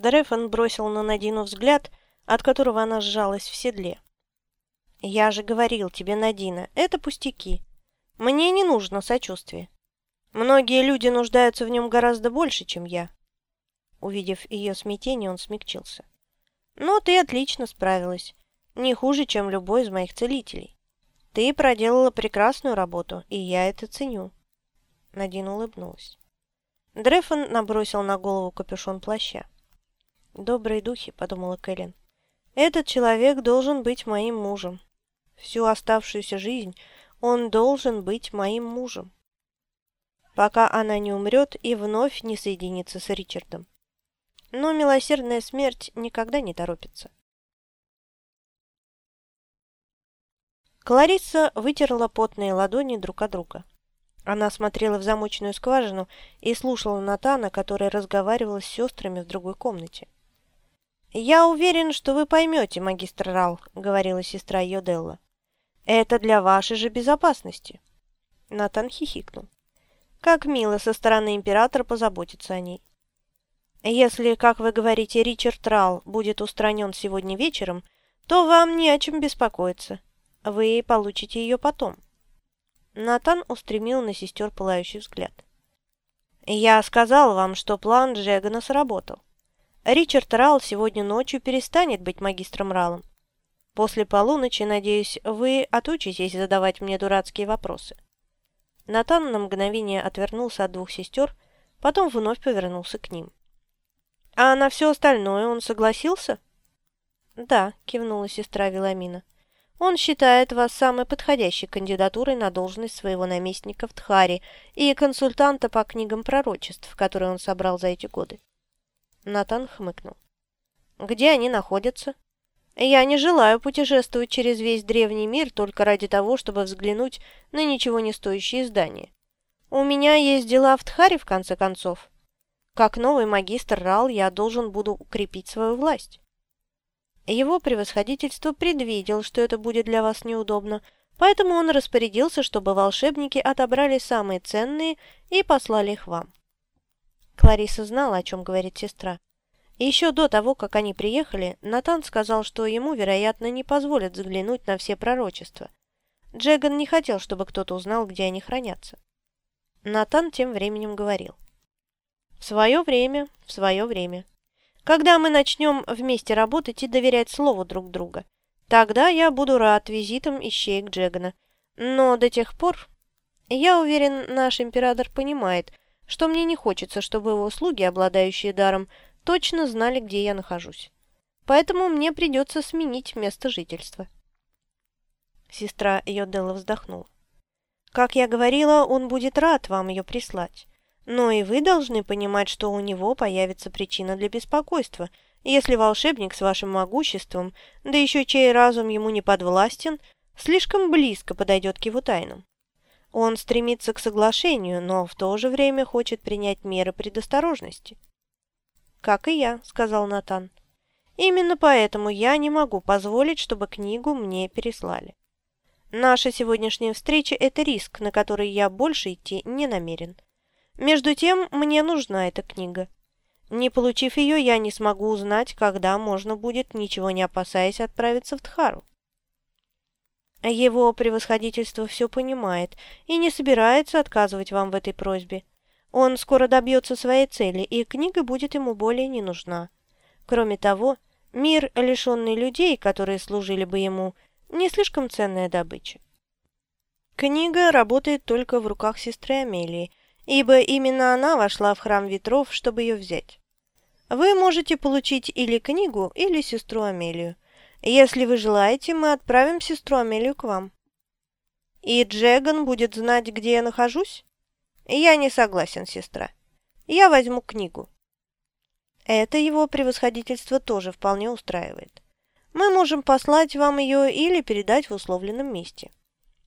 Дрефон бросил на Надину взгляд, от которого она сжалась в седле. «Я же говорил тебе, Надина, это пустяки. Мне не нужно сочувствие. Многие люди нуждаются в нем гораздо больше, чем я». Увидев ее смятение, он смягчился. «Но ты отлично справилась. Не хуже, чем любой из моих целителей. Ты проделала прекрасную работу, и я это ценю». Надин улыбнулась. Дрефон набросил на голову капюшон плаща. «Добрые духи», — подумала Кэлен. «Этот человек должен быть моим мужем. Всю оставшуюся жизнь он должен быть моим мужем. Пока она не умрет и вновь не соединится с Ричардом. Но милосердная смерть никогда не торопится». Клариса вытерла потные ладони друг от друга. Она смотрела в замочную скважину и слушала Натана, который разговаривал с сестрами в другой комнате. «Я уверен, что вы поймете, магистр Рал», — говорила сестра Йоделла. «Это для вашей же безопасности». Натан хихикнул. «Как мило со стороны императора позаботиться о ней». «Если, как вы говорите, Ричард Рал будет устранен сегодня вечером, то вам не о чем беспокоиться. Вы получите ее потом». Натан устремил на сестер пылающий взгляд. «Я сказал вам, что план Джегана сработал. Ричард Рал сегодня ночью перестанет быть магистром Ралом. После полуночи, надеюсь, вы отучитесь задавать мне дурацкие вопросы». Натан на мгновение отвернулся от двух сестер, потом вновь повернулся к ним. «А на все остальное он согласился?» «Да», — кивнула сестра Виламина. «Он считает вас самой подходящей кандидатурой на должность своего наместника в Тхаре и консультанта по книгам пророчеств, которые он собрал за эти годы. Натан хмыкнул. «Где они находятся?» «Я не желаю путешествовать через весь древний мир только ради того, чтобы взглянуть на ничего не стоящие здания. У меня есть дела в Тхаре, в конце концов. Как новый магистр Рал я должен буду укрепить свою власть». Его превосходительство предвидел, что это будет для вас неудобно, поэтому он распорядился, чтобы волшебники отобрали самые ценные и послали их вам. Клариса знала, о чем говорит сестра. Еще до того, как они приехали, Натан сказал, что ему, вероятно, не позволят заглянуть на все пророчества. Джеган не хотел, чтобы кто-то узнал, где они хранятся. Натан тем временем говорил. «В свое время, в свое время. Когда мы начнем вместе работать и доверять слову друг друга, тогда я буду рад визитам ищеек Джегана. Но до тех пор, я уверен, наш император понимает, что мне не хочется, чтобы его слуги, обладающие даром, точно знали, где я нахожусь. Поэтому мне придется сменить место жительства. Сестра Йоделла вздохнула. Как я говорила, он будет рад вам ее прислать. Но и вы должны понимать, что у него появится причина для беспокойства, если волшебник с вашим могуществом, да еще чей разум ему не подвластен, слишком близко подойдет к его тайнам. Он стремится к соглашению, но в то же время хочет принять меры предосторожности. «Как и я», — сказал Натан. «Именно поэтому я не могу позволить, чтобы книгу мне переслали. Наша сегодняшняя встреча – это риск, на который я больше идти не намерен. Между тем, мне нужна эта книга. Не получив ее, я не смогу узнать, когда можно будет, ничего не опасаясь, отправиться в Тхару. Его превосходительство все понимает и не собирается отказывать вам в этой просьбе. Он скоро добьется своей цели, и книга будет ему более не нужна. Кроме того, мир, лишенный людей, которые служили бы ему, не слишком ценная добыча. Книга работает только в руках сестры Амелии, ибо именно она вошла в храм ветров, чтобы ее взять. Вы можете получить или книгу, или сестру Амелию. Если вы желаете, мы отправим сестру Амелию к вам. И Джеган будет знать, где я нахожусь? Я не согласен, сестра. Я возьму книгу. Это его превосходительство тоже вполне устраивает. Мы можем послать вам ее или передать в условленном месте.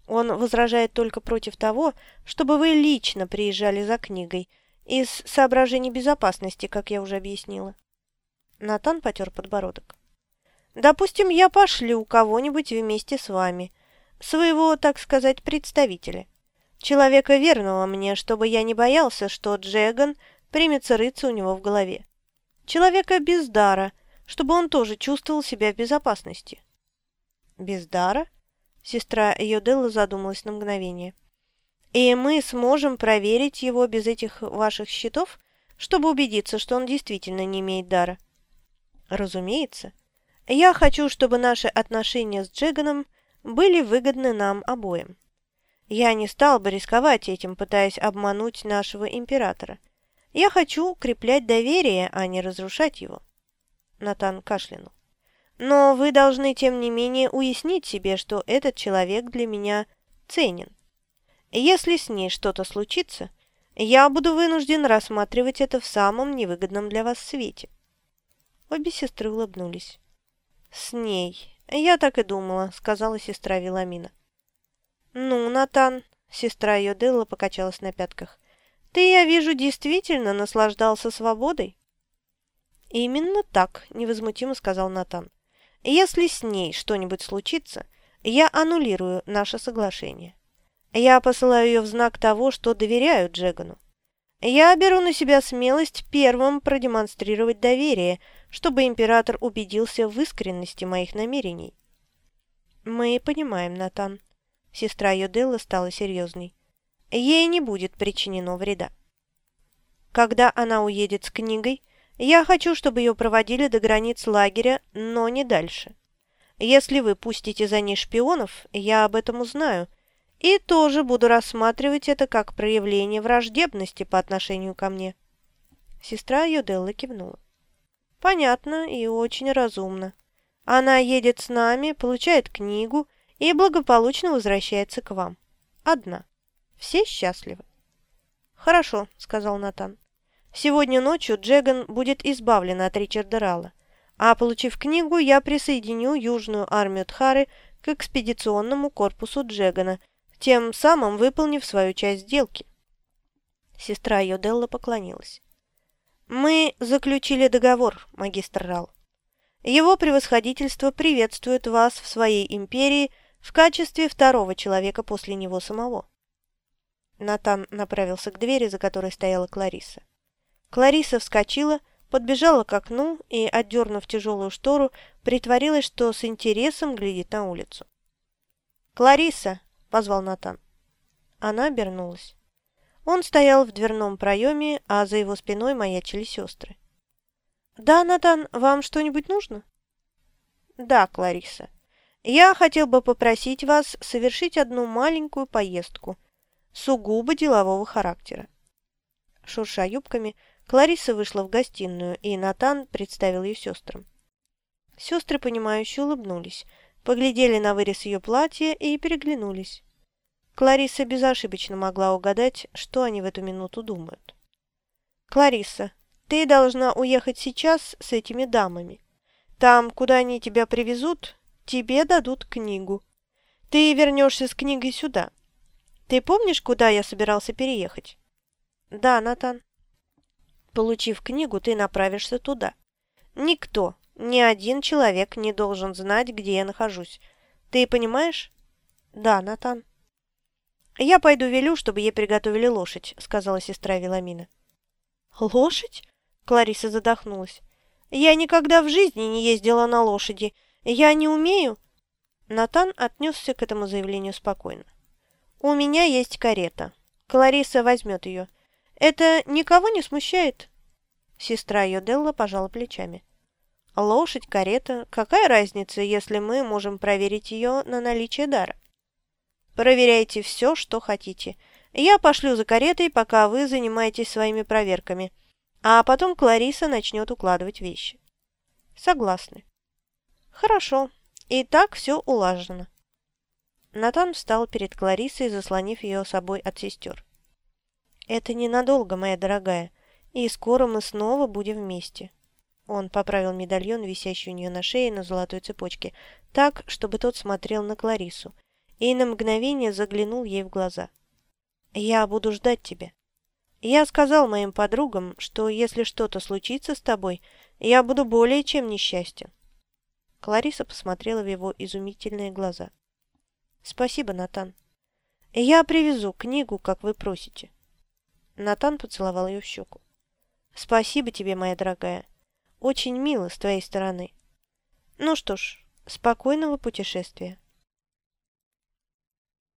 Он возражает только против того, чтобы вы лично приезжали за книгой, из соображений безопасности, как я уже объяснила. Натан потер подбородок. Допустим, я пошлю кого-нибудь вместе с вами, своего, так сказать, представителя. Человека верного мне, чтобы я не боялся, что Джеган примется рыться у него в голове. Человека без дара, чтобы он тоже чувствовал себя в безопасности». «Без дара?» Сестра Йоделла задумалась на мгновение. «И мы сможем проверить его без этих ваших счетов, чтобы убедиться, что он действительно не имеет дара?» «Разумеется. Я хочу, чтобы наши отношения с Джеганом были выгодны нам обоим. Я не стал бы рисковать этим, пытаясь обмануть нашего императора. Я хочу укреплять доверие, а не разрушать его». Натан кашлянул. Но вы должны, тем не менее, уяснить себе, что этот человек для меня ценен. Если с ней что-то случится, я буду вынужден рассматривать это в самом невыгодном для вас свете». Обе сестры улыбнулись. «С ней. Я так и думала», — сказала сестра Виламина. «Ну, Натан», — сестра ее Делла покачалась на пятках, — «ты, я вижу, действительно наслаждался свободой?» «Именно так», — невозмутимо сказал Натан. Если с ней что-нибудь случится, я аннулирую наше соглашение. Я посылаю ее в знак того, что доверяю Джегану. Я беру на себя смелость первым продемонстрировать доверие, чтобы император убедился в искренности моих намерений. Мы понимаем, Натан. Сестра Йоделла стала серьезной. Ей не будет причинено вреда. Когда она уедет с книгой, я хочу, чтобы ее проводили до границ лагеря, но не дальше. Если вы пустите за ней шпионов, я об этом узнаю, и тоже буду рассматривать это как проявление враждебности по отношению ко мне». Сестра Йоделла кивнула. «Понятно и очень разумно. Она едет с нами, получает книгу и благополучно возвращается к вам. Одна. Все счастливы». «Хорошо», — сказал Натан. Сегодня ночью Джеган будет избавлен от Ричарда Ралла, а, получив книгу, я присоединю Южную армию Тхары к экспедиционному корпусу Джегана, тем самым выполнив свою часть сделки. Сестра Йоделла поклонилась. «Мы заключили договор, магистр Рал. Его превосходительство приветствует вас в своей империи в качестве второго человека после него самого». Натан направился к двери, за которой стояла Клариса. Клариса вскочила, подбежала к окну и, отдернув тяжелую штору, притворилась, что с интересом глядит на улицу. «Клариса!» – позвал Натан. Она обернулась. Он стоял в дверном проеме, а за его спиной маячили сестры. «Да, Натан, вам что-нибудь нужно?» «Да, Клариса. Я хотел бы попросить вас совершить одну маленькую поездку, сугубо делового характера». Шурша юбками, Клариса вышла в гостиную, и Натан представил ее сестрам. Сестры, понимающе улыбнулись, поглядели на вырез ее платья и переглянулись. Клариса безошибочно могла угадать, что они в эту минуту думают. «Клариса, ты должна уехать сейчас с этими дамами. Там, куда они тебя привезут, тебе дадут книгу. Ты вернешься с книгой сюда. Ты помнишь, куда я собирался переехать?» «Да, Натан». Получив книгу, ты направишься туда. Никто, ни один человек не должен знать, где я нахожусь. Ты понимаешь? Да, Натан. Я пойду велю, чтобы ей приготовили лошадь, сказала сестра Веламина. Лошадь? Клариса задохнулась. Я никогда в жизни не ездила на лошади. Я не умею. Натан отнесся к этому заявлению спокойно. «У меня есть карета. Клариса возьмет ее. Это никого не смущает?» Сестра Йоделла пожала плечами. «Лошадь, карета, какая разница, если мы можем проверить ее на наличие дара?» «Проверяйте все, что хотите. Я пошлю за каретой, пока вы занимаетесь своими проверками, а потом Клариса начнет укладывать вещи». «Согласны». «Хорошо. И так все улажено». Натан встал перед Кларисой, заслонив ее собой от сестер. «Это ненадолго, моя дорогая, и скоро мы снова будем вместе». Он поправил медальон, висящий у нее на шее на золотой цепочке, так, чтобы тот смотрел на Кларису, и на мгновение заглянул ей в глаза. «Я буду ждать тебя. Я сказал моим подругам, что если что-то случится с тобой, я буду более чем несчастен». Клариса посмотрела в его изумительные глаза. «Спасибо, Натан. Я привезу книгу, как вы просите». Натан поцеловал ее в щеку. «Спасибо тебе, моя дорогая. Очень мило с твоей стороны. Ну что ж, спокойного путешествия.